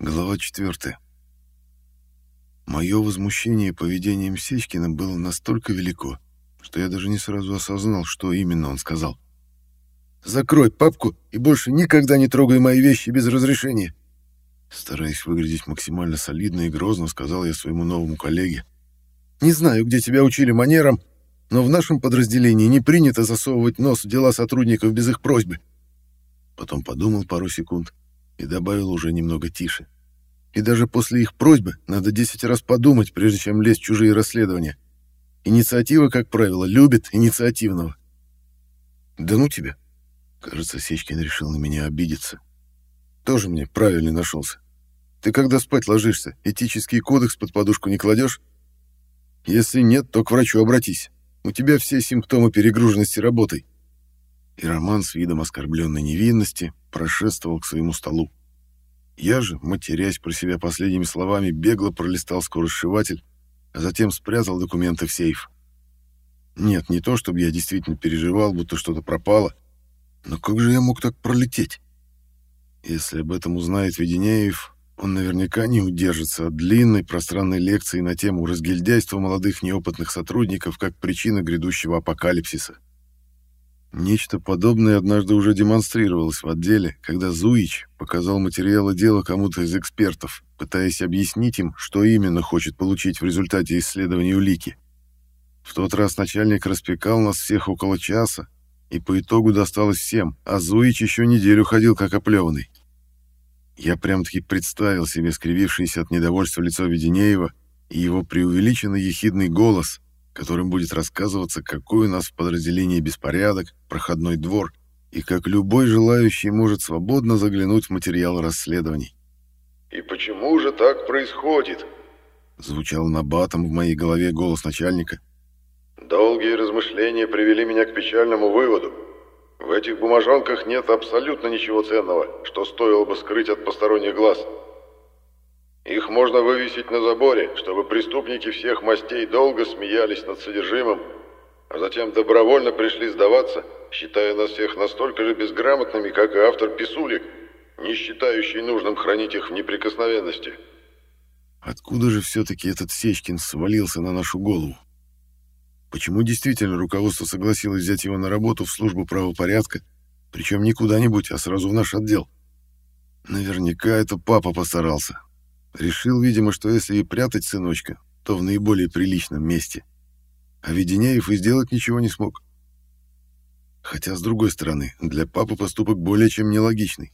Глава 4. Мое возмущение поведением Сечкина было настолько велико, что я даже не сразу осознал, что именно он сказал. «Закрой папку и больше никогда не трогай мои вещи без разрешения!» Стараясь выглядеть максимально солидно и грозно, сказал я своему новому коллеге. «Не знаю, где тебя учили манерам, но в нашем подразделении не принято засовывать нос в дела сотрудников без их просьбы». Потом подумал пару секунд и добавил уже немного тише. И даже после их просьбы надо десять раз подумать, прежде чем лезть в чужие расследования. Инициатива, как правило, любит инициативного. Да ну тебя. Кажется, Сечкин решил на меня обидеться. Тоже мне правильный нашелся. Ты когда спать ложишься, этический кодекс под подушку не кладешь? Если нет, то к врачу обратись. У тебя все симптомы перегруженности работой и Роман с видом оскорбленной невинности прошествовал к своему столу. Я же, матерясь про себя последними словами, бегло пролистал скоросшиватель, а затем спрятал документы в сейф. Нет, не то, чтобы я действительно переживал, будто что-то пропало, но как же я мог так пролететь? Если об этом узнает Веденеев, он наверняка не удержится от длинной пространной лекции на тему разгильдяйства молодых неопытных сотрудников как причина грядущего апокалипсиса. Нечто подобное однажды уже демонстрировалось в отделе, когда Зуич показал материалы дела кому-то из экспертов, пытаясь объяснить им, что именно хочет получить в результате исследования улики. В тот раз начальник распекал нас всех около часа, и по итогу досталось всем, а Зуич еще неделю ходил как оплеванный. Я прям-таки представил себе скривившееся от недовольства лицо Веденеева и его преувеличенно ехидный голос — которым будет рассказываться, какой у нас в подразделении беспорядок, проходной двор и как любой желающий может свободно заглянуть в материал расследований. «И почему же так происходит?» Звучал набатом в моей голове голос начальника. «Долгие размышления привели меня к печальному выводу. В этих бумажонках нет абсолютно ничего ценного, что стоило бы скрыть от посторонних глаз». Их можно вывесить на заборе, чтобы преступники всех мастей долго смеялись над содержимым, а затем добровольно пришли сдаваться, считая нас всех настолько же безграмотными, как и автор писулек, не считающий нужным хранить их в неприкосновенности. Откуда же все-таки этот Сечкин свалился на нашу голову? Почему действительно руководство согласилось взять его на работу в службу правопорядка, причем не куда-нибудь, а сразу в наш отдел? Наверняка это папа постарался, Решил, видимо, что если и прятать сыночка, то в наиболее приличном месте. А Веденеев и сделать ничего не смог. Хотя, с другой стороны, для папы поступок более чем нелогичный.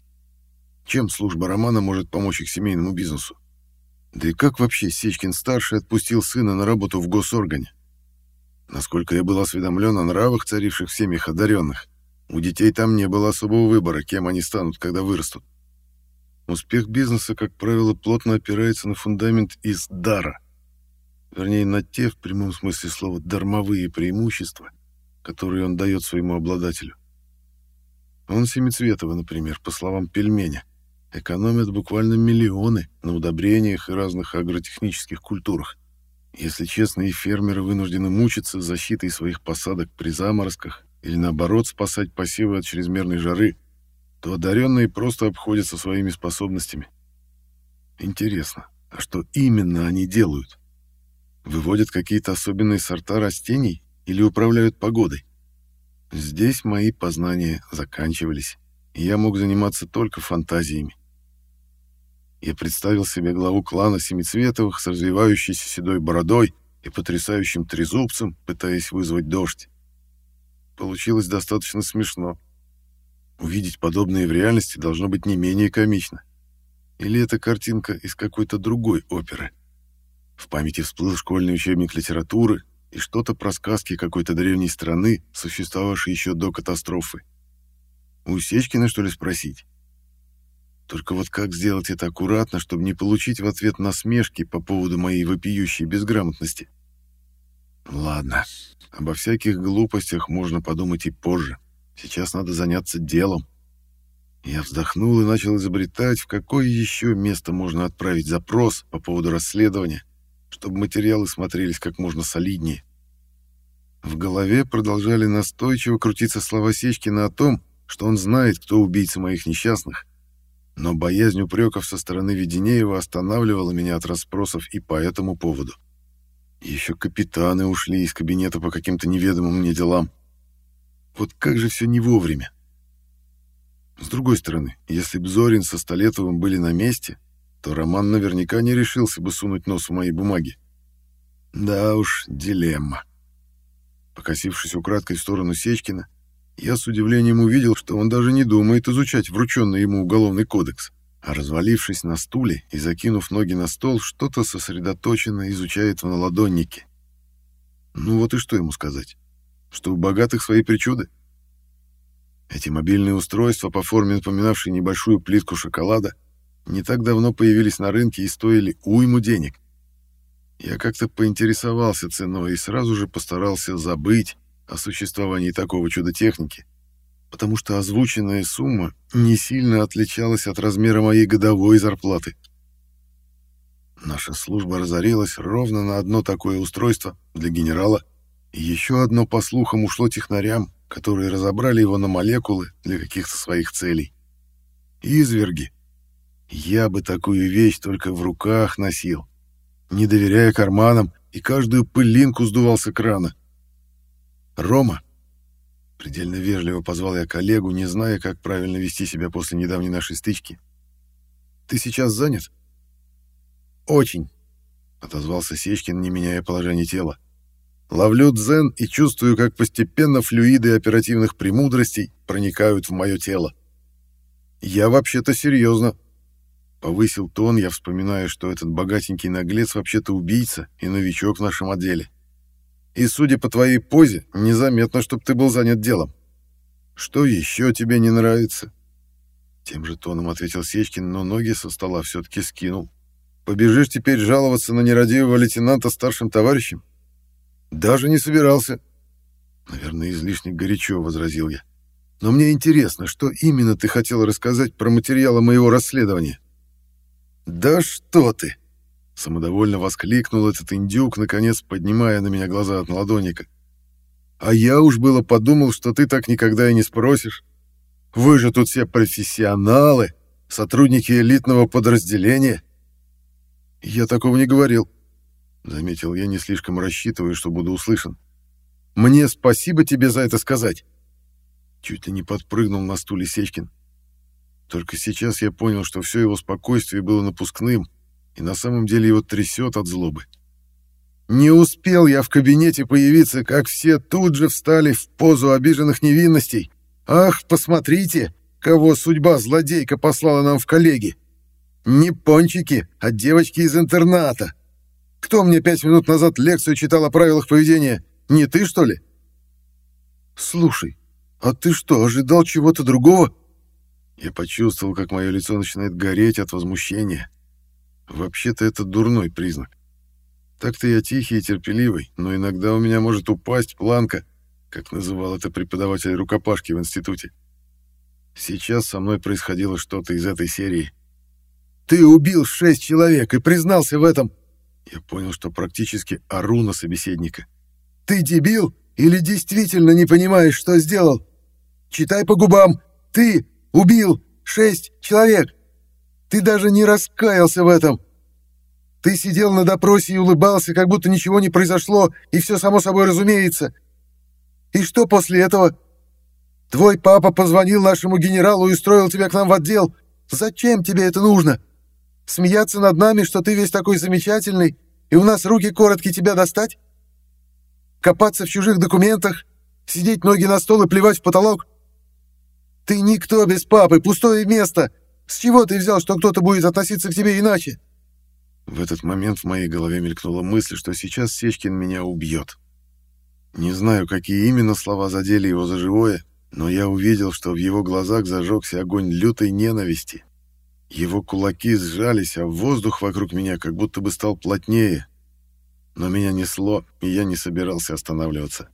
Чем служба Романа может помочь их семейному бизнесу? Да и как вообще Сечкин-старший отпустил сына на работу в госоргане? Насколько я был осведомлен о нравах, царивших в семьях одаренных, у детей там не было особого выбора, кем они станут, когда вырастут. Успех бизнеса, как правило, плотно опирается на фундамент из дара. Вернее, на те, в прямом смысле слова, дармовые преимущества, которые он дает своему обладателю. Он Семицветова, например, по словам пельменя, экономит буквально миллионы на удобрениях и разных агротехнических культурах. Если честные фермеры вынуждены мучиться защитой своих посадок при заморозках или, наоборот, спасать посевы от чрезмерной жары, то одаренные просто обходятся своими способностями. Интересно, а что именно они делают? Выводят какие-то особенные сорта растений или управляют погодой? Здесь мои познания заканчивались, и я мог заниматься только фантазиями. Я представил себе главу клана Семицветовых с развивающейся седой бородой и потрясающим трезубцем, пытаясь вызвать дождь. Получилось достаточно смешно. Увидеть подобное в реальности должно быть не менее комично. Или это картинка из какой-то другой оперы? В памяти всплыл школьный учебник литературы и что-то про сказки какой-то древней страны, существовавшей еще до катастрофы. У Сечкина, что ли, спросить? Только вот как сделать это аккуратно, чтобы не получить в ответ насмешки по поводу моей вопиющей безграмотности? Ладно, обо всяких глупостях можно подумать и позже. Сейчас надо заняться делом. Я вздохнул и начал изобретать, в какое еще место можно отправить запрос по поводу расследования, чтобы материалы смотрелись как можно солиднее. В голове продолжали настойчиво крутиться слова Сечкина о том, что он знает, кто убийца моих несчастных, но боязнь упреков со стороны Веденеева останавливала меня от расспросов и по этому поводу. Еще капитаны ушли из кабинета по каким-то неведомым мне делам. Вот как же все не вовремя. С другой стороны, если б Зорин со Столетовым были на месте, то Роман наверняка не решился бы сунуть нос в мои бумаги. Да уж, дилемма. Покосившись украдкой в сторону Сечкина, я с удивлением увидел, что он даже не думает изучать врученный ему уголовный кодекс, а развалившись на стуле и закинув ноги на стол, что-то сосредоточенно изучает в наладоннике. Ну вот и что ему сказать? Что у богатых свои причуды? Эти мобильные устройства, по форме напоминавшие небольшую плитку шоколада, не так давно появились на рынке и стоили уйму денег. Я как-то поинтересовался ценой и сразу же постарался забыть о существовании такого чуда техники, потому что озвученная сумма не сильно отличалась от размера моей годовой зарплаты. Наша служба разорилась ровно на одно такое устройство для генерала, и еще одно, по слухам, ушло технарям, которые разобрали его на молекулы для каких-то своих целей. Изверги. Я бы такую вещь только в руках носил, не доверяя карманам, и каждую пылинку сдувал с экрана. «Рома!» Предельно вежливо позвал я коллегу, не зная, как правильно вести себя после недавней нашей стычки. «Ты сейчас занят?» «Очень», — отозвался Сечкин, не меняя положение тела. «Ловлю дзен и чувствую, как постепенно флюиды оперативных премудростей проникают в мое тело. Я вообще-то серьезно». Повысил тон, я вспоминаю, что этот богатенький наглец вообще-то убийца и новичок в нашем отделе. И, судя по твоей позе, незаметно, чтобы ты был занят делом. Что еще тебе не нравится?» Тем же тоном ответил Сечкин, но ноги со стола все-таки скинул. «Побежишь теперь жаловаться на нерадивого лейтенанта старшим товарищем?» «Даже не собирался». «Наверное, излишне горячо», — возразил я. «Но мне интересно, что именно ты хотел рассказать про материалы моего расследования?» «Да что ты!» Самодовольно воскликнул этот индюк, наконец поднимая на меня глаза от наладонника. «А я уж было подумал, что ты так никогда и не спросишь. Вы же тут все профессионалы, сотрудники элитного подразделения». «Я такого не говорил», — заметил я, не слишком рассчитывая, что буду услышан. «Мне спасибо тебе за это сказать». Чуть ли не подпрыгнул на стуле Сечкин. Только сейчас я понял, что все его спокойствие было напускным, и на самом деле его трясет от злобы. Не успел я в кабинете появиться, как все тут же встали в позу обиженных невинностей. Ах, посмотрите, кого судьба злодейка послала нам в коллеги. Не пончики, а девочки из интерната. Кто мне пять минут назад лекцию читал о правилах поведения? Не ты, что ли? Слушай, а ты что, ожидал чего-то другого? Я почувствовал, как мое лицо начинает гореть от возмущения. Вообще-то это дурной признак. Так-то я тихий и терпеливый, но иногда у меня может упасть планка, как называл это преподаватель рукопашки в институте. Сейчас со мной происходило что-то из этой серии. «Ты убил шесть человек и признался в этом!» Я понял, что практически ору на собеседника. «Ты дебил или действительно не понимаешь, что сделал? Читай по губам. Ты убил шесть человек!» Ты даже не раскаялся в этом. Ты сидел на допросе и улыбался, как будто ничего не произошло, и все само собой разумеется. И что после этого? Твой папа позвонил нашему генералу и устроил тебя к нам в отдел. Зачем тебе это нужно? Смеяться над нами, что ты весь такой замечательный, и у нас руки короткие тебя достать? Копаться в чужих документах? Сидеть ноги на стол и плевать в потолок? Ты никто без папы, пустое место — с чего ты взял, что кто-то будет относиться к тебе иначе?» В этот момент в моей голове мелькнула мысль, что сейчас Сечкин меня убьет. Не знаю, какие именно слова задели его за живое, но я увидел, что в его глазах зажегся огонь лютой ненависти. Его кулаки сжались, а воздух вокруг меня как будто бы стал плотнее. Но меня несло, и я не собирался останавливаться.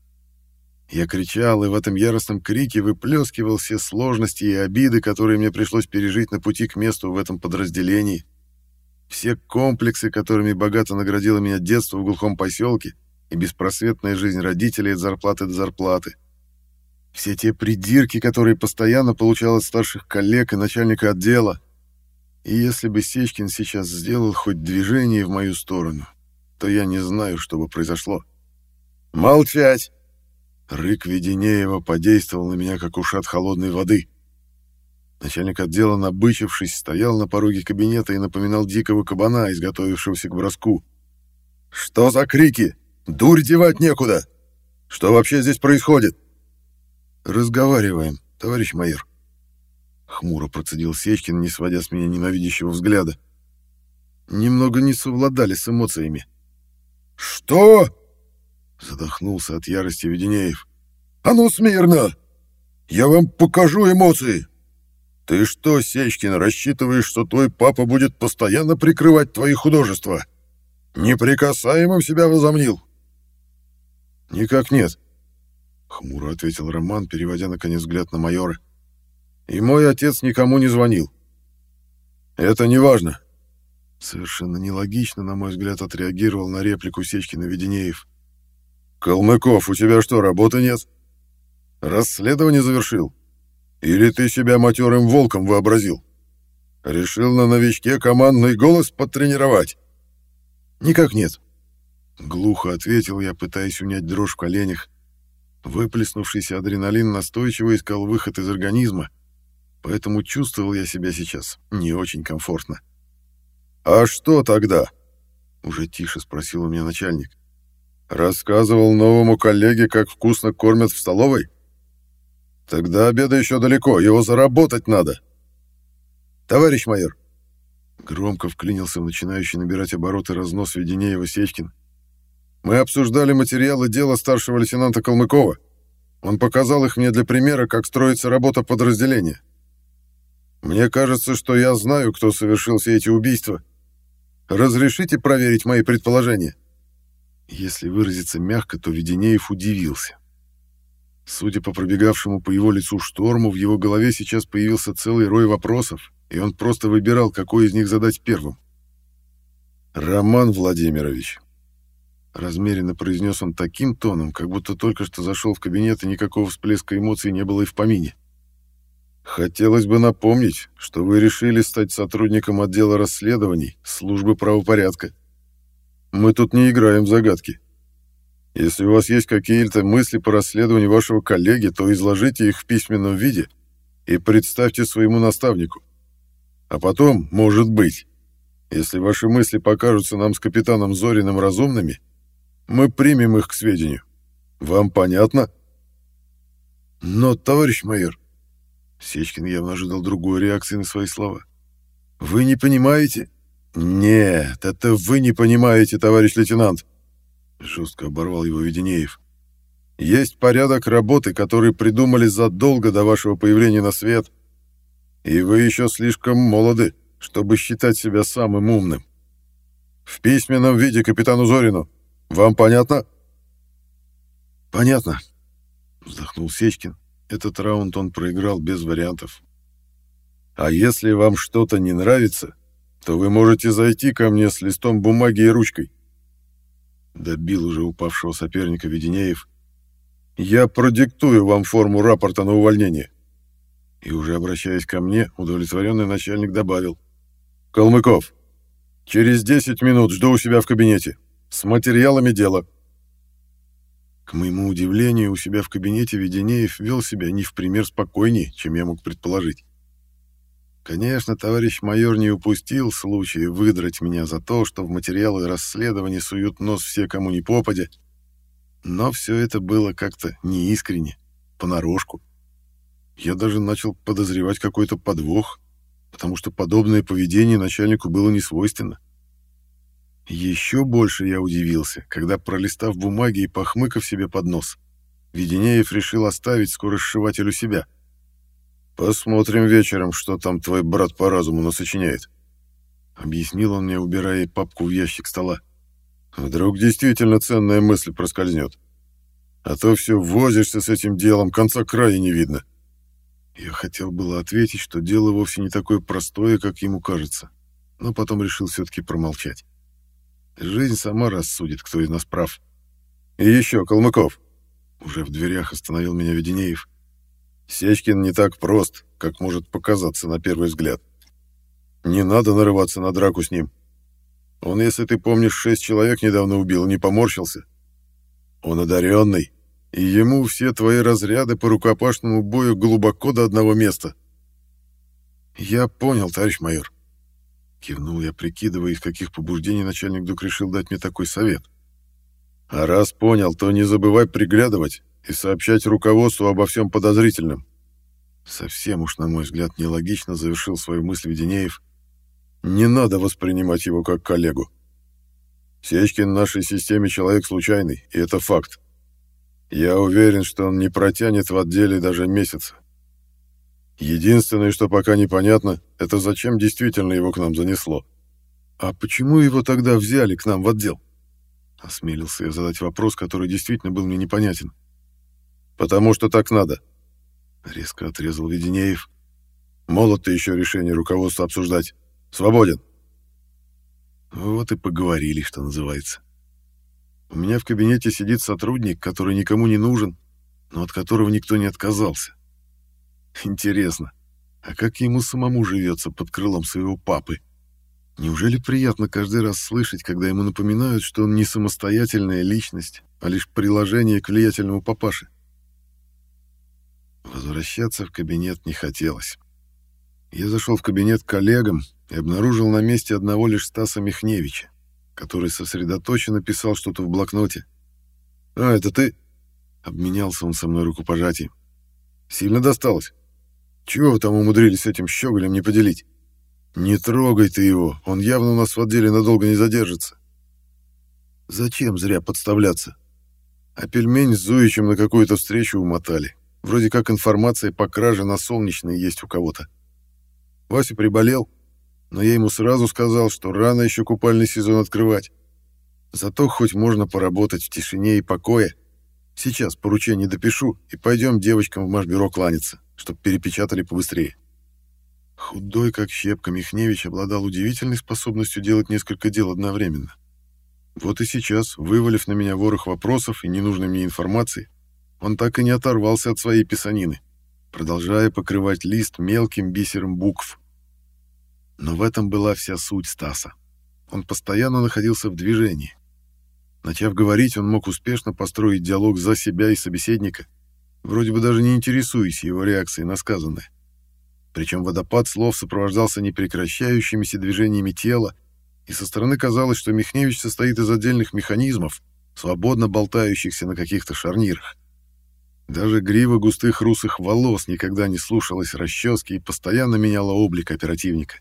Я кричал, и в этом яростном крике выплескивал все сложности и обиды, которые мне пришлось пережить на пути к месту в этом подразделении. Все комплексы, которыми богато наградило меня детство в глухом поселке и беспросветная жизнь родителей от зарплаты до зарплаты. Все те придирки, которые постоянно получал от старших коллег и начальника отдела. И если бы Сечкин сейчас сделал хоть движение в мою сторону, то я не знаю, что бы произошло. «Молчать!» Рык Веденеева подействовал на меня, как ушат холодной воды. Начальник отдела, набычившись, стоял на пороге кабинета и напоминал дикого кабана, изготовившегося к броску. «Что за крики? Дурь девать некуда! Что вообще здесь происходит?» «Разговариваем, товарищ майор», — хмуро процедил Сечкин, не сводя с меня ненавидящего взгляда. «Немного не совладали с эмоциями». «Что?» — задохнулся от ярости Веденеев. «А ну, смирно! Я вам покажу эмоции!» «Ты что, Сечкин, рассчитываешь, что твой папа будет постоянно прикрывать твои художества? Неприкасаемым себя возомнил?» «Никак нет», — хмуро ответил Роман, переводя наконец взгляд на майора. «И мой отец никому не звонил». «Это не важно». Совершенно нелогично, на мой взгляд, отреагировал на реплику Сечкина Веденеев. «Калмыков, у тебя что, работы нет? Расследование завершил? Или ты себя матерым волком вообразил? Решил на новичке командный голос подтренировать?» «Никак нет», — глухо ответил я, пытаясь унять дрожь в коленях. Выплеснувшийся адреналин настойчиво искал выход из организма, поэтому чувствовал я себя сейчас не очень комфортно. «А что тогда?» — уже тише спросил у меня начальник. «Рассказывал новому коллеге, как вкусно кормят в столовой? Тогда обеда еще далеко, его заработать надо». «Товарищ майор!» Громко вклинился в начинающий набирать обороты разнос Веденеева Сечкин. «Мы обсуждали материалы дела старшего лейтенанта Калмыкова. Он показал их мне для примера, как строится работа подразделения. Мне кажется, что я знаю, кто совершил все эти убийства. Разрешите проверить мои предположения?» Если выразиться мягко, то Веденеев удивился. Судя по пробегавшему по его лицу шторму, в его голове сейчас появился целый рой вопросов, и он просто выбирал, какой из них задать первым. «Роман Владимирович», — размеренно произнес он таким тоном, как будто только что зашел в кабинет, и никакого всплеска эмоций не было и в помине. «Хотелось бы напомнить, что вы решили стать сотрудником отдела расследований службы правопорядка. Мы тут не играем в загадки. Если у вас есть какие-то мысли по расследованию вашего коллеги, то изложите их в письменном виде и представьте своему наставнику. А потом, может быть, если ваши мысли покажутся нам с капитаном Зориным разумными, мы примем их к сведению. Вам понятно? Но, товарищ майор, Сечкин явно ожидал другой реакции на свои слова. Вы не понимаете? Нет, это вы не понимаете, товарищ лейтенант. Жестко оборвал его Веденеев. Есть порядок работы, который придумали задолго до вашего появления на свет. И вы еще слишком молоды, чтобы считать себя самым умным. В письменном виде капитану Зорину. Вам понятно? Понятно, вздохнул Сечкин. Этот раунд он проиграл без вариантов. А если вам что-то не нравится, то вы можете зайти ко мне с листом бумаги и ручкой. Добил уже упавшего соперника Веденеев. Я продиктую вам форму рапорта на увольнение. И уже обращаясь ко мне, удовлетворенный начальник добавил. Калмыков, через 10 минут жду у себя в кабинете. С материалами дела. К моему удивлению, у себя в кабинете Веденеев вел себя не в пример спокойнее, чем я мог предположить. Конечно, товарищ майор не упустил случая выдрать меня за то, что в материалы расследования суют нос все, кому ни попадя. Но все это было как-то неискренне, понарошку. Я даже начал подозревать какой-то подвох, потому что подобное поведение начальнику было не свойственно. Еще больше я удивился, когда, пролистав бумаги и похмыкав себе под нос, Веденеев решил оставить скоро себя — «Посмотрим вечером, что там твой брат по разуму насочиняет», — объяснил он мне, убирая папку в ящик стола. «Вдруг действительно ценная мысль проскользнет. А то все возишься с этим делом, конца края не видно». Я хотел было ответить, что дело вовсе не такое простое, как ему кажется, но потом решил все-таки промолчать. Жизнь сама рассудит, кто из нас прав. «И еще, Калмыков!» Уже в дверях остановил меня Веденеев. Сечкин не так прост, как может показаться на первый взгляд. Не надо нарываться на драку с ним. Он, если ты помнишь, шесть человек недавно убил, не поморщился. Он одаренный, и ему все твои разряды по рукопашному бою глубоко до одного места. Я понял, товарищ майор. Кивнул я, прикидывая, из каких побуждений начальник вдруг решил дать мне такой совет. А раз понял, то не забывай приглядывать и сообщать руководству обо всем подозрительном. Совсем уж, на мой взгляд, нелогично завершил свою мысль Веденеев. Не надо воспринимать его как коллегу. Сечкин в нашей системе человек случайный, и это факт. Я уверен, что он не протянет в отделе даже месяца. Единственное, что пока непонятно, это зачем действительно его к нам занесло. А почему его тогда взяли к нам в отдел? Осмелился я задать вопрос, который действительно был мне непонятен. Потому что так надо. Резко отрезал Веденеев. Молод ты еще решение руководства обсуждать. Свободен. Вот и поговорили, что называется. У меня в кабинете сидит сотрудник, который никому не нужен, но от которого никто не отказался. Интересно, а как ему самому живется под крылом своего папы? Неужели приятно каждый раз слышать, когда ему напоминают, что он не самостоятельная личность, а лишь приложение к влиятельному папаше? Возвращаться в кабинет не хотелось. Я зашел в кабинет к коллегам и обнаружил на месте одного лишь Стаса Михневича, который сосредоточенно писал что-то в блокноте. «А, это ты?» — обменялся он со мной рукопожатием. «Сильно досталось? Чего вы там умудрились этим щеголем не поделить? Не трогай ты его, он явно у нас в отделе надолго не задержится». «Зачем зря подставляться?» А пельмень с Зуичем на какую-то встречу умотали. Вроде как информация по краже на солнечной есть у кого-то. Вася приболел, но я ему сразу сказал, что рано еще купальный сезон открывать. Зато хоть можно поработать в тишине и покое. Сейчас поручение допишу и пойдем девочкам в машбюро кланяться, чтоб перепечатали побыстрее. Худой, как щепка, Михневич обладал удивительной способностью делать несколько дел одновременно. Вот и сейчас, вывалив на меня ворох вопросов и ненужной мне информации, он так и не оторвался от своей писанины, продолжая покрывать лист мелким бисером букв. Но в этом была вся суть Стаса. Он постоянно находился в движении. Начав говорить, он мог успешно построить диалог за себя и собеседника, вроде бы даже не интересуясь его реакцией на сказанное. Причем водопад слов сопровождался непрекращающимися движениями тела, и со стороны казалось, что Михневич состоит из отдельных механизмов, свободно болтающихся на каких-то шарнирах. Даже грива густых русых волос никогда не слушалась расчески и постоянно меняла облик оперативника.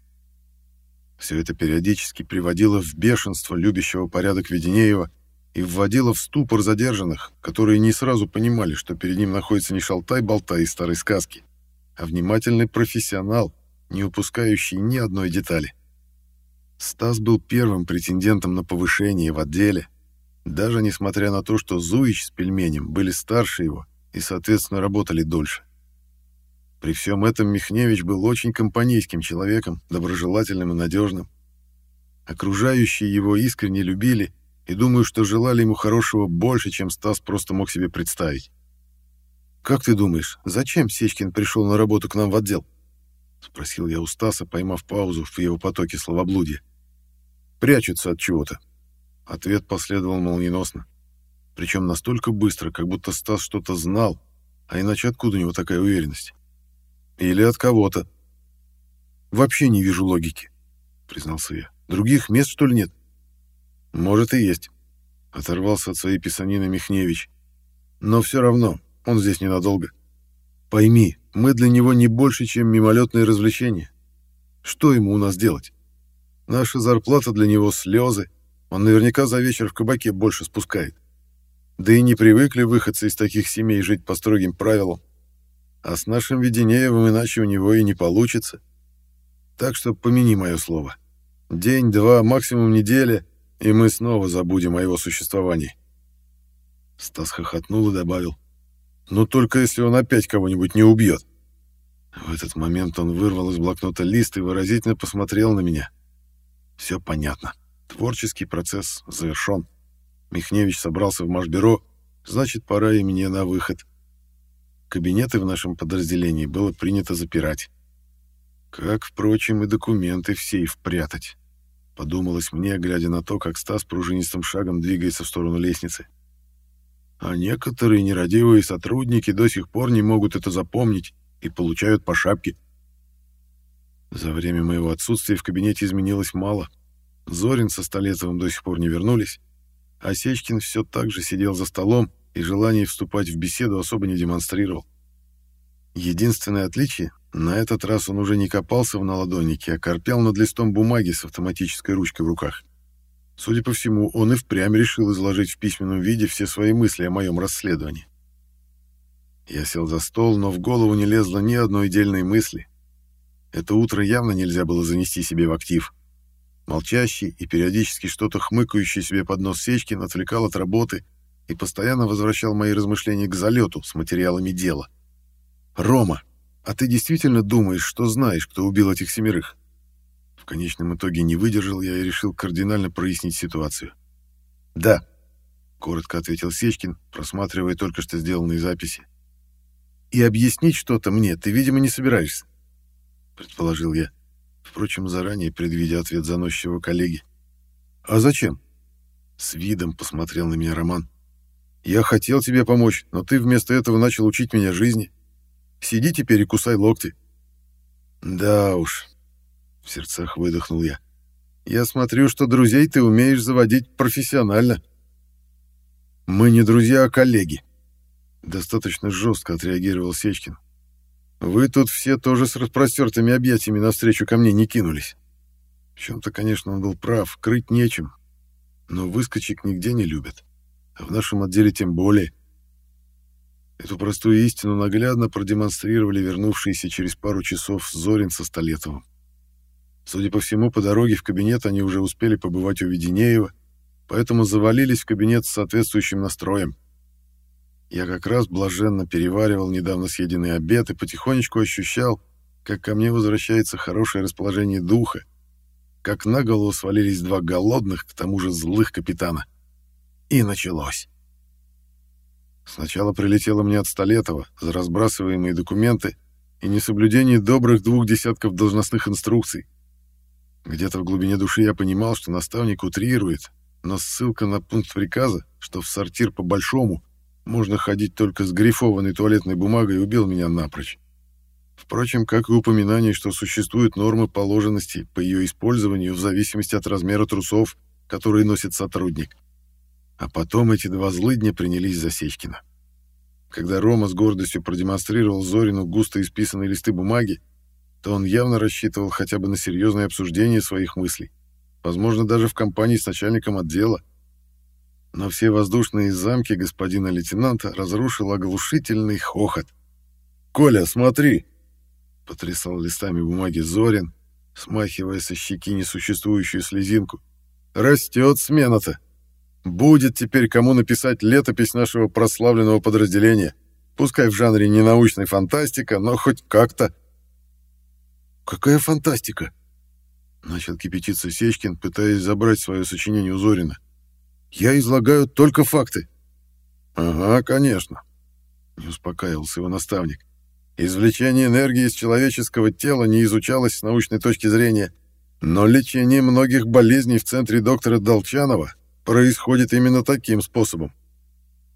Все это периодически приводило в бешенство любящего порядок Веденеева и вводило в ступор задержанных, которые не сразу понимали, что перед ним находится не шалтай-болтай из старой сказки, а внимательный профессионал, не упускающий ни одной детали. Стас был первым претендентом на повышение в отделе, даже несмотря на то, что Зуич с пельменем были старше его и, соответственно, работали дольше. При всем этом Михневич был очень компанейским человеком, доброжелательным и надежным. Окружающие его искренне любили и думаю, что желали ему хорошего больше, чем Стас просто мог себе представить. «Как ты думаешь, зачем Сечкин пришел на работу к нам в отдел?» — спросил я у Стаса, поймав паузу в его потоке словоблудия. «Прячутся от чего-то». Ответ последовал молниеносно. Причем настолько быстро, как будто Стас что-то знал, а иначе откуда у него такая уверенность? Или от кого-то. Вообще не вижу логики, признался я. Других мест, что ли, нет? Может и есть, оторвался от своей писанины Михневич. Но все равно, он здесь ненадолго. Пойми, мы для него не больше, чем мимолетное развлечение. Что ему у нас делать? Наша зарплата для него слезы. Он наверняка за вечер в кабаке больше спускает. Да и не привыкли выходцы из таких семей жить по строгим правилам. А с нашим Веденеевым иначе у него и не получится. Так что помяни мое слово. День-два, максимум неделя, и мы снова забудем о его существовании. Стас хохотнул и добавил. Но только если он опять кого-нибудь не убьет. В этот момент он вырвал из блокнота лист и выразительно посмотрел на меня. Все понятно. Творческий процесс завершен. Михневич собрался в Машбюро, значит, пора и мне на выход. Кабинеты в нашем подразделении было принято запирать. Как, впрочем, и документы в сейф прятать. Подумалось мне, глядя на то, как Стас пружинистым шагом двигается в сторону лестницы. А некоторые нерадивые сотрудники до сих пор не могут это запомнить и получают по шапке. За время моего отсутствия в кабинете изменилось мало. Зорин со Столетовым до сих пор не вернулись, а Сечкин все так же сидел за столом и желание вступать в беседу особо не демонстрировал. Единственное отличие — на этот раз он уже не копался в наладоннике, а корпел над листом бумаги с автоматической ручкой в руках. Судя по всему, он и впрямь решил изложить в письменном виде все свои мысли о моем расследовании. Я сел за стол, но в голову не лезло ни одной отдельной мысли. Это утро явно нельзя было занести себе в актив. Молчащий и периодически что-то хмыкающий себе под нос Сечкин отвлекал от работы и постоянно возвращал мои размышления к залету с материалами дела. «Рома, а ты действительно думаешь, что знаешь, кто убил этих семерых?» В конечном итоге не выдержал я и решил кардинально прояснить ситуацию. «Да», — коротко ответил Сечкин, просматривая только что сделанные записи. «И объяснить что-то мне ты, видимо, не собираешься», — предположил я впрочем, заранее предвидя ответ заносчивого коллеги. «А зачем?» С видом посмотрел на меня Роман. «Я хотел тебе помочь, но ты вместо этого начал учить меня жизни. Сиди теперь и кусай локти». «Да уж», — в сердцах выдохнул я. «Я смотрю, что друзей ты умеешь заводить профессионально». «Мы не друзья, а коллеги», — достаточно жестко отреагировал Сечкин. Вы тут все тоже с распростертыми объятиями навстречу ко мне не кинулись. В чем-то, конечно, он был прав, крыть нечем. Но выскочек нигде не любят. А в нашем отделе тем более. Эту простую истину наглядно продемонстрировали вернувшиеся через пару часов Зорин со Столетовым. Судя по всему, по дороге в кабинет они уже успели побывать у Веденеева, поэтому завалились в кабинет с соответствующим настроем — я как раз блаженно переваривал недавно съеденный обед и потихонечку ощущал, как ко мне возвращается хорошее расположение духа, как на голову свалились два голодных, к тому же злых капитана. И началось. Сначала прилетело мне от Столетова за разбрасываемые документы и несоблюдение добрых двух десятков должностных инструкций. Где-то в глубине души я понимал, что наставник утрирует, но ссылка на пункт приказа, что в сортир по-большому можно ходить только с грифованной туалетной бумагой, убил меня напрочь. Впрочем, как и упоминание, что существуют нормы положенности по ее использованию в зависимости от размера трусов, которые носит сотрудник. А потом эти два злыдня принялись за Сечкина. Когда Рома с гордостью продемонстрировал Зорину густо исписанные листы бумаги, то он явно рассчитывал хотя бы на серьезное обсуждение своих мыслей, возможно, даже в компании с начальником отдела, но все воздушные замки господина лейтенанта разрушил оглушительный хохот. «Коля, смотри!» — потрясал листами бумаги Зорин, смахивая со щеки несуществующую слезинку. «Растет смена-то! Будет теперь кому написать летопись нашего прославленного подразделения, пускай в жанре не научной фантастика, но хоть как-то...» «Какая фантастика?» — начал кипятиться Сечкин, пытаясь забрать свое сочинение у Зорина. — я излагаю только факты. Ага, конечно. Не успокаивался его наставник. Извлечение энергии из человеческого тела не изучалось с научной точки зрения, но лечение многих болезней в центре доктора Долчанова происходит именно таким способом.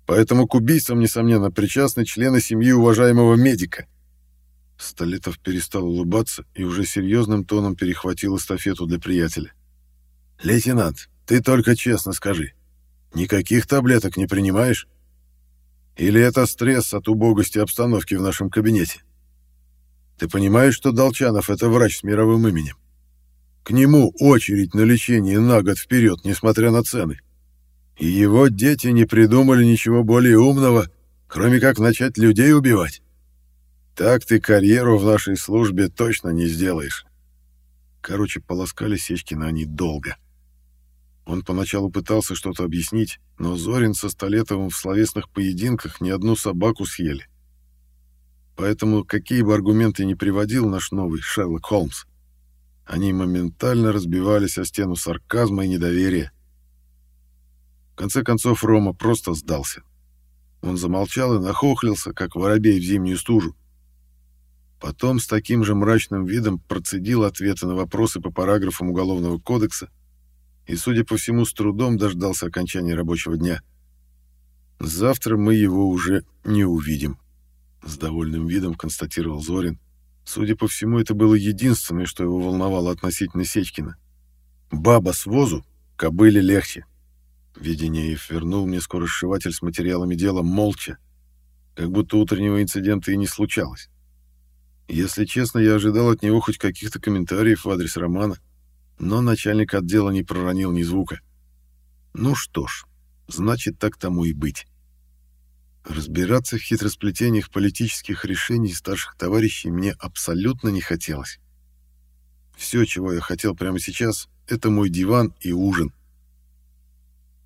Поэтому к убийствам, несомненно, причастны члены семьи уважаемого медика. Столетов перестал улыбаться и уже серьезным тоном перехватил эстафету для приятеля. «Лейтенант, ты только честно скажи, Никаких таблеток не принимаешь? Или это стресс от убогости обстановки в нашем кабинете? Ты понимаешь, что Долчанов — это врач с мировым именем? К нему очередь на лечение на год вперед, несмотря на цены. И его дети не придумали ничего более умного, кроме как начать людей убивать. Так ты карьеру в нашей службе точно не сделаешь. Короче, полоскали Сечкина они долго. Он поначалу пытался что-то объяснить, но Зорин со Столетовым в словесных поединках ни одну собаку съели. Поэтому какие бы аргументы ни приводил наш новый Шерлок Холмс, они моментально разбивались о стену сарказма и недоверия. В конце концов Рома просто сдался. Он замолчал и нахохлился, как воробей в зимнюю стужу. Потом с таким же мрачным видом процедил ответы на вопросы по параграфам Уголовного кодекса и, судя по всему, с трудом дождался окончания рабочего дня. Завтра мы его уже не увидим, с довольным видом констатировал Зорин. Судя по всему, это было единственное, что его волновало относительно Сечкина. Баба с возу, кобыле легче. Веденеев вернул мне скоросшиватель с материалами дела молча, как будто утреннего инцидента и не случалось. Если честно, я ожидал от него хоть каких-то комментариев в адрес Романа, но начальник отдела не проронил ни звука. Ну что ж, значит, так тому и быть. Разбираться в хитросплетениях политических решений старших товарищей мне абсолютно не хотелось. Все, чего я хотел прямо сейчас, это мой диван и ужин.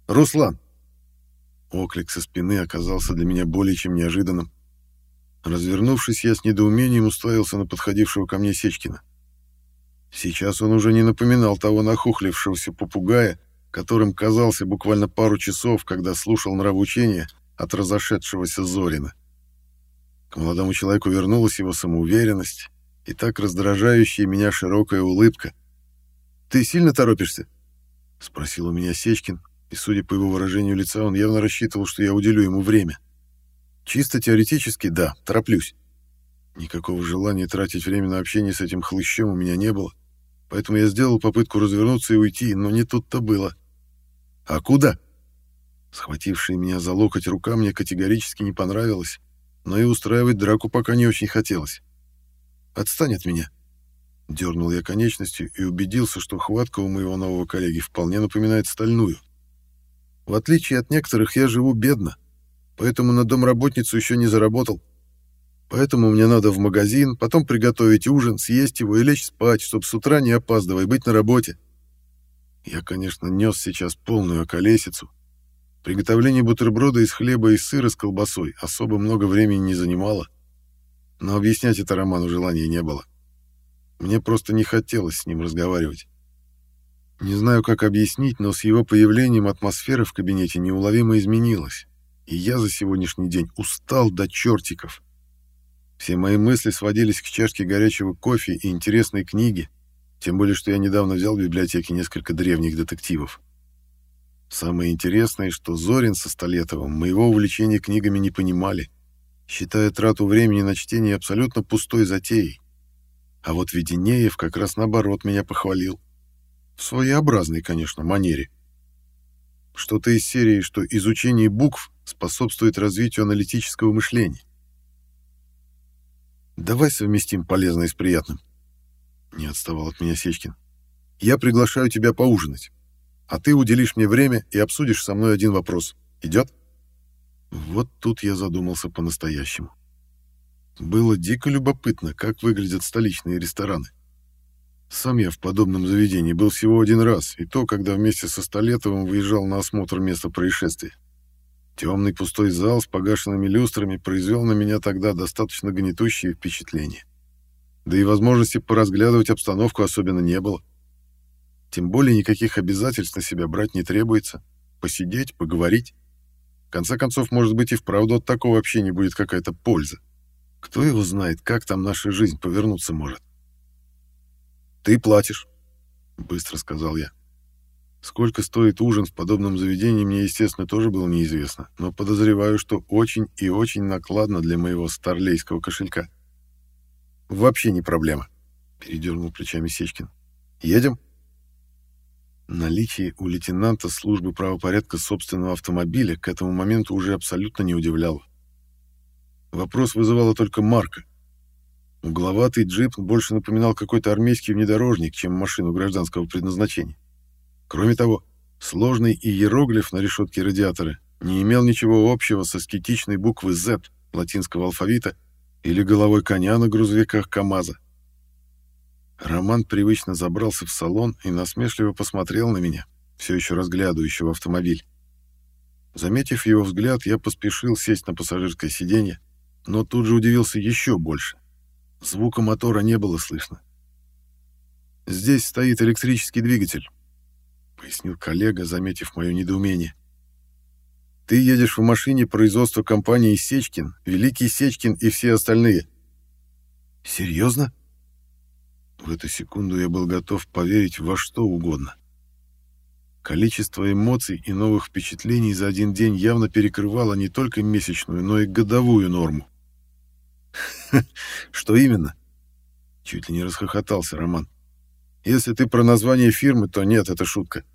«Руслан!» Оклик со спины оказался для меня более чем неожиданным. Развернувшись, я с недоумением уставился на подходившего ко мне Сечкина. Сейчас он уже не напоминал того нахухлившегося попугая, которым казался буквально пару часов, когда слушал нравоучения от разошедшегося Зорина. К молодому человеку вернулась его самоуверенность и так раздражающая меня широкая улыбка. «Ты сильно торопишься?» — спросил у меня Сечкин, и, судя по его выражению лица, он явно рассчитывал, что я уделю ему время. «Чисто теоретически, да, тороплюсь. Никакого желания тратить время на общение с этим хлыщом у меня не было, поэтому я сделал попытку развернуться и уйти, но не тут-то было. «А куда?» Схватившая меня за локоть рука мне категорически не понравилась, но и устраивать драку пока не очень хотелось. «Отстань от меня!» Дернул я конечностью и убедился, что хватка у моего нового коллеги вполне напоминает стальную. В отличие от некоторых, я живу бедно, поэтому на домработницу еще не заработал. Поэтому мне надо в магазин, потом приготовить ужин, съесть его и лечь спать, чтобы с утра не опаздывать, быть на работе. Я, конечно, нес сейчас полную околесицу, Приготовление бутерброда из хлеба и сыра с колбасой особо много времени не занимало. Но объяснять это Роману желания не было. Мне просто не хотелось с ним разговаривать. Не знаю, как объяснить, но с его появлением атмосфера в кабинете неуловимо изменилась, и я за сегодняшний день устал до чертиков. Все мои мысли сводились к чашке горячего кофе и интересной книге, тем более, что я недавно взял в библиотеке несколько древних детективов. Самое интересное, что Зорин со Столетовым моего увлечения книгами не понимали, считая трату времени на чтение абсолютно пустой затеей. А вот Веденеев как раз наоборот меня похвалил. В своеобразной, конечно, манере. Что-то из серии, что изучение букв способствует развитию аналитического мышления. «Давай совместим полезное с приятным», — не отставал от меня Сечкин. «Я приглашаю тебя поужинать а ты уделишь мне время и обсудишь со мной один вопрос. Идет?» Вот тут я задумался по-настоящему. Было дико любопытно, как выглядят столичные рестораны. Сам я в подобном заведении был всего один раз, и то, когда вместе со Столетовым выезжал на осмотр места происшествия. Темный пустой зал с погашенными люстрами произвел на меня тогда достаточно гнетущее впечатление. Да и возможности поразглядывать обстановку особенно не было. Тем более никаких обязательств на себя брать не требуется. Посидеть, поговорить. В конце концов, может быть, и вправду от такого общения будет какая-то польза. Кто его знает, как там наша жизнь повернуться может. «Ты платишь», — быстро сказал я. Сколько стоит ужин в подобном заведении, мне, естественно, тоже было неизвестно, но подозреваю, что очень и очень накладно для моего старлейского кошелька. «Вообще не проблема», — передернул плечами Сечкин. «Едем?» Наличие у лейтенанта службы правопорядка собственного автомобиля к этому моменту уже абсолютно не удивляло. Вопрос вызывала только марка. Угловатый джип больше напоминал какой-то армейский внедорожник, чем машину гражданского предназначения. Кроме того, сложный иероглиф на решетке радиатора не имел ничего общего со скетичной буквой Z латинского алфавита или головой коня на грузовиках КАМАЗа. Роман привычно забрался в салон и насмешливо посмотрел на меня, все еще разглядывающего автомобиль. Заметив его взгляд, я поспешил сесть на пассажирское сиденье, но тут же удивился еще больше. Звука мотора не было слышно. «Здесь стоит электрический двигатель», — пояснил коллега, заметив мое недоумение. «Ты едешь в машине производства компании «Сечкин», «Великий Сечкин» и все остальные. Серьезно? В эту секунду я был готов поверить во что угодно. Количество эмоций и новых впечатлений за один день явно перекрывало не только месячную, но и годовую норму. Что именно? Чуть ли не расхохотался Роман. Если ты про название фирмы, то нет, это шутка.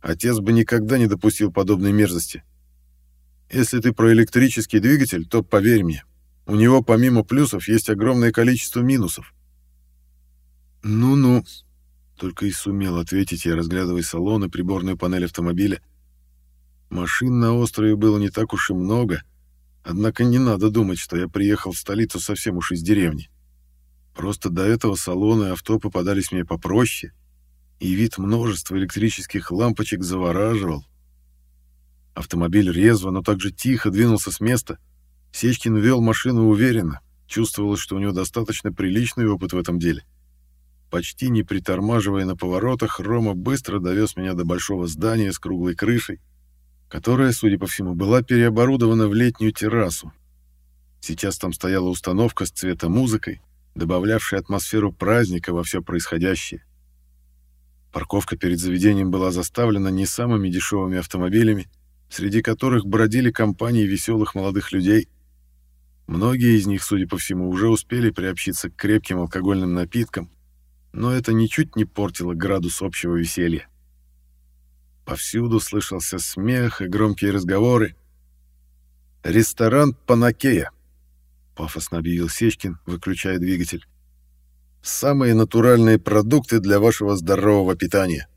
Отец бы никогда не допустил подобной мерзости. Если ты про электрический двигатель, то поверь мне, у него помимо плюсов есть огромное количество минусов. Ну-ну, только и сумел ответить я, разглядывая салон и приборную панель автомобиля. Машин на острове было не так уж и много, однако не надо думать, что я приехал в столицу совсем уж из деревни. Просто до этого салоны и авто попадались мне попроще, и вид множества электрических лампочек завораживал. Автомобиль резво, но также тихо двинулся с места. Сечкин вел машину уверенно, чувствовалось, что у него достаточно приличный опыт в этом деле. Почти не притормаживая на поворотах, Рома быстро довез меня до большого здания с круглой крышей, которая, судя по всему, была переоборудована в летнюю террасу. Сейчас там стояла установка с цветомузыкой, добавлявшая атмосферу праздника во все происходящее. Парковка перед заведением была заставлена не самыми дешевыми автомобилями, среди которых бродили компании веселых молодых людей. Многие из них, судя по всему, уже успели приобщиться к крепким алкогольным напиткам, но это ничуть не портило градус общего веселья. Повсюду слышался смех и громкие разговоры. «Ресторан Панакея», — пафосно объявил Сечкин, выключая двигатель. «Самые натуральные продукты для вашего здорового питания».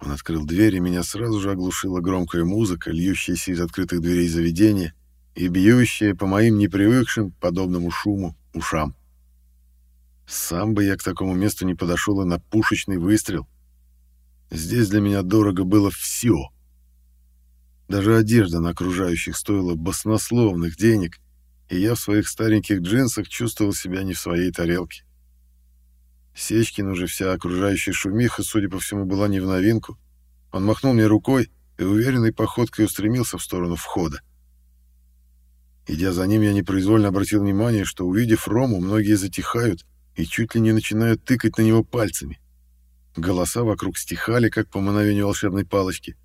Он открыл дверь, и меня сразу же оглушила громкая музыка, льющаяся из открытых дверей заведения и бьющая по моим непривыкшим, подобному шуму, ушам. Сам бы я к такому месту не подошел и на пушечный выстрел. Здесь для меня дорого было все. Даже одежда на окружающих стоила баснословных денег, и я в своих стареньких джинсах чувствовал себя не в своей тарелке. Сечкин уже вся окружающая шумиха, судя по всему, была не в новинку. Он махнул мне рукой и уверенной походкой устремился в сторону входа. Идя за ним, я непроизвольно обратил внимание, что, увидев Рому, многие затихают и чуть ли не начинают тыкать на него пальцами. Голоса вокруг стихали, как по мановению волшебной палочки,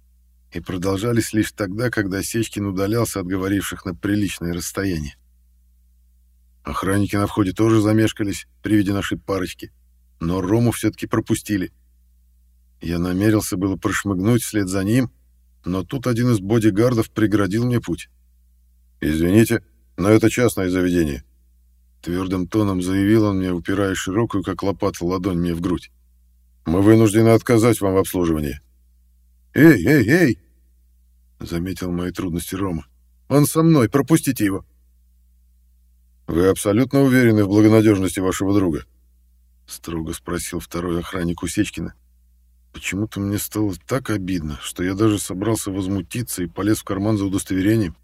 и продолжались лишь тогда, когда Сечкин удалялся от говоривших на приличное расстояние. Охранники на входе тоже замешкались при виде нашей парочки, но Рому все-таки пропустили. Я намерился было прошмыгнуть вслед за ним, но тут один из бодигардов преградил мне путь. «Извините, но это частное заведение. Твердым тоном заявил он мне, упирая широкую, как лопата, ладонь мне в грудь. «Мы вынуждены отказать вам в обслуживании». «Эй, эй, эй!» Заметил мои трудности Рома. «Он со мной, пропустите его!» «Вы абсолютно уверены в благонадежности вашего друга?» Строго спросил второй охранник Усечкина. Почему-то мне стало так обидно, что я даже собрался возмутиться и полез в карман за удостоверением.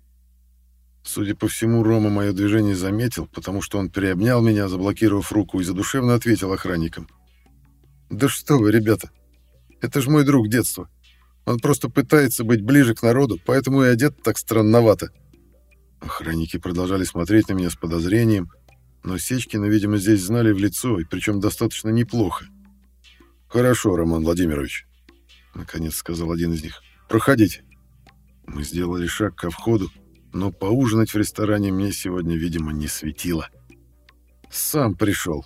Судя по всему, Рома мое движение заметил, потому что он приобнял меня, заблокировав руку, и задушевно ответил охранникам. «Да что вы, ребята, это же мой друг детства. Он просто пытается быть ближе к народу, поэтому и одет так странновато». Охранники продолжали смотреть на меня с подозрением, но Сечкина, видимо, здесь знали в лицо, и причем достаточно неплохо. «Хорошо, Роман Владимирович», — наконец сказал один из них. «Проходите». Мы сделали шаг ко входу, но поужинать в ресторане мне сегодня, видимо, не светило. «Сам пришел»,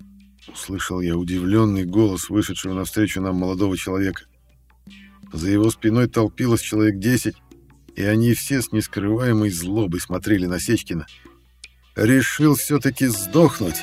— услышал я удивленный голос вышедшего навстречу нам молодого человека. За его спиной толпилось человек десять, и они все с нескрываемой злобой смотрели на Сечкина. «Решил все-таки сдохнуть!»